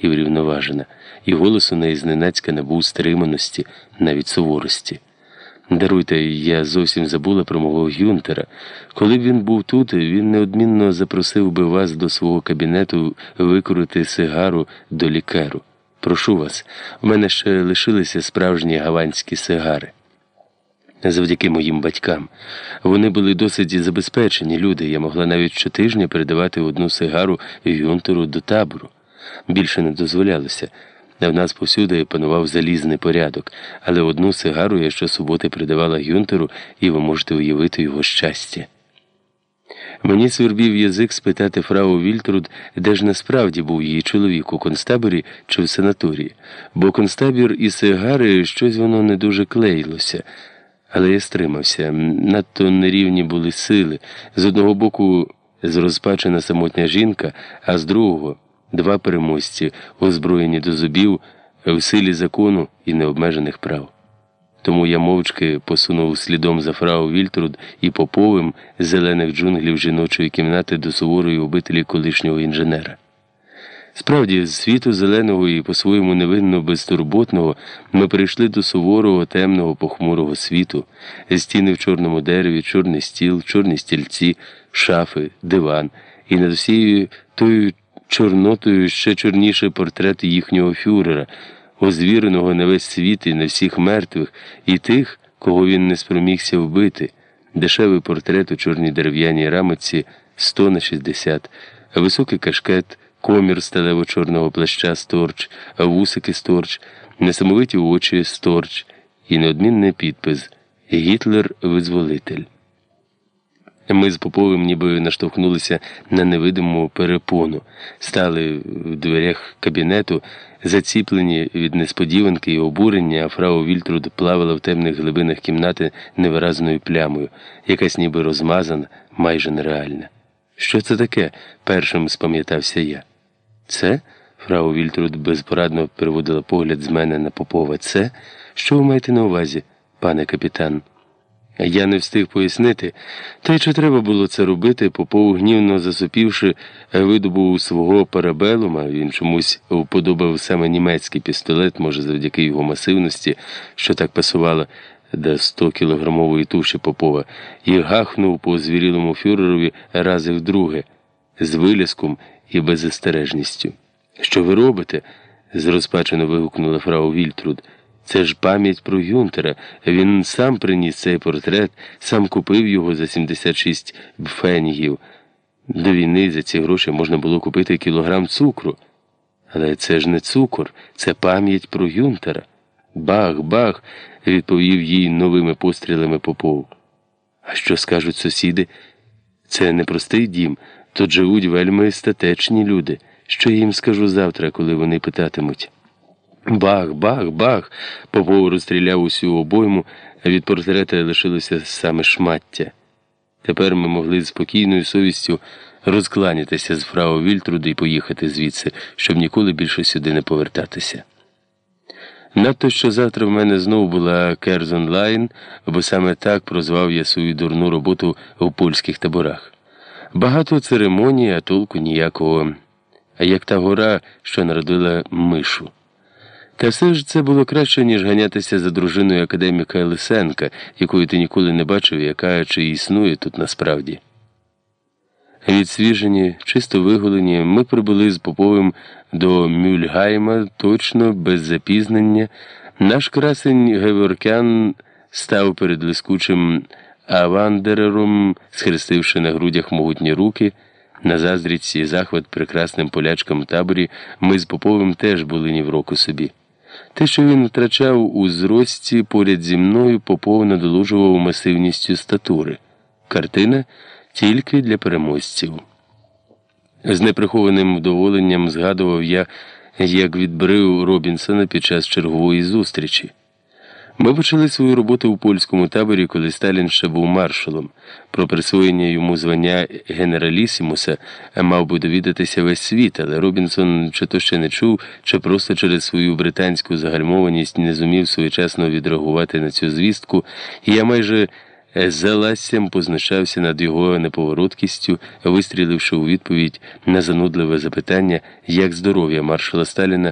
і врівноважена, і голос у неї зненацька набув стриманості, навіть суворості. Даруйте, я зовсім забула про мого Гюнтера. Коли б він був тут, він неодмінно запросив би вас до свого кабінету викурити сигару до лікеру. Прошу вас, у мене ще лишилися справжні гаванські сигари. Завдяки моїм батькам. Вони були досить забезпечені люди. Я могла навіть щотижня передавати одну сигару Гюнтеру до табору. Більше не дозволялося. В нас повсюди панував залізний порядок, але одну сигару я щосуботи придавала Гюнтеру, і ви можете уявити його щастя. Мені свербів язик спитати фрау Вільтруд, де ж насправді був її чоловік у концтаборі чи в санаторії, бо концтабір і сигари щось воно не дуже клеїлося. Але я стримався. Надто нерівні були сили. З одного боку, зрозпачена самотня жінка, а з другого два переможці, озброєні до зубів, в силі закону і необмежених прав. Тому я мовчки посунув слідом за фрау Вільтруд і поповим зелених джунглів жіночої кімнати до суворої обителі колишнього інженера. Справді, з світу зеленого і по-своєму невинно безтурботного ми прийшли до суворого, темного, похмурого світу, стіни в чорному дереві, чорний стіл, чорні стільці, шафи, диван, і над усією тою чорнотою ще чорніший портрет їхнього фюрера, озвіреного на весь світ і на всіх мертвих, і тих, кого він не спромігся вбити, дешевий портрет у чорній дерев'яній рамиці 100 на 60, високий кашкет комір сталево чорного плаща сторч, вусики сторч, несамовиті очі сторч і неодмінний підпис Гітлер визволитель. Ми з Поповим ніби наштовхнулися на невидиму перепону, стали в дверях кабінету, заціплені від несподіванки і обурення, а фрау Вільтруд плавала в темних глибинах кімнати невиразною плямою, якась ніби розмазана, майже нереальна. Що це таке? першим спам'ятався я. Це? Фрау Вільтруд безпорадно переводила погляд з мене на Попова. Це? Що ви маєте на увазі, пане капітан? Я не встиг пояснити, та й чи треба було це робити, Попов, гнівно засопівши, видобув свого парабелума, він чомусь вподобав саме німецький пістолет, може, завдяки його масивності, що так пасувало до 100-кілограмової туші Попова, і гахнув по звірілому фюрерові рази вдруге, з вилязком і беззастережністю. Що ви робите? зрозпачено вигукнула фрау Вільтруд. Це ж пам'ять про Гюнтера. Він сам приніс цей портрет, сам купив його за 76 бфенігів. До війни за ці гроші можна було купити кілограм цукру. Але це ж не цукор, це пам'ять про Гюнтера. Бах, бах, відповів їй новими пострілами Попов. А що скажуть сусіди? Це не простий дім. Тут живуть вельми статечні люди. Що я їм скажу завтра, коли вони питатимуть? Бах, бах, бах. Попов розстріляв усю обойму, а від портрета лишилося саме шмаття. Тепер ми могли з спокійною совістю розкланятися з фрау Вільтруди і поїхати звідси, щоб ніколи більше сюди не повертатися. Надто що завтра в мене знову була Curzon Line, бо саме так прозвав я свою дурну роботу в польських таборах. Багато церемоній, а толку ніякого, а як та гора, що народила мишу. Та все ж це було краще, ніж ганятися за дружиною академіка Лисенка, якої ти ніколи не бачив, яка чи існує тут насправді. Відсвіжені, чисто виголені, ми прибули з Поповим до Мюльгайма точно без запізнення. Наш красень Геворкян став перед лискучим авандерером, схрестивши на грудях могутні руки. На заздріці і захват прекрасним полячкам таборі ми з Поповим теж були ні в року собі. Те, що він втрачав у зрості поряд зі мною, Попов надолужував масивністю статури. Картина тільки для переможців. З неприхованим вдоволенням згадував я, як відбрив Робінсона під час чергової зустрічі. Ми почали свою роботу у польському таборі, коли Сталін ще був маршалом. Про присвоєння йому звання генералісімуса мав би довідатися весь світ, але Робінсон чи то ще не чув, чи просто через свою британську загальмованість не зумів своєчасно відреагувати на цю звістку, і я майже за ластям познущався над його неповороткістю, вистріливши у відповідь на занудливе запитання, як здоров'я маршала Сталіна.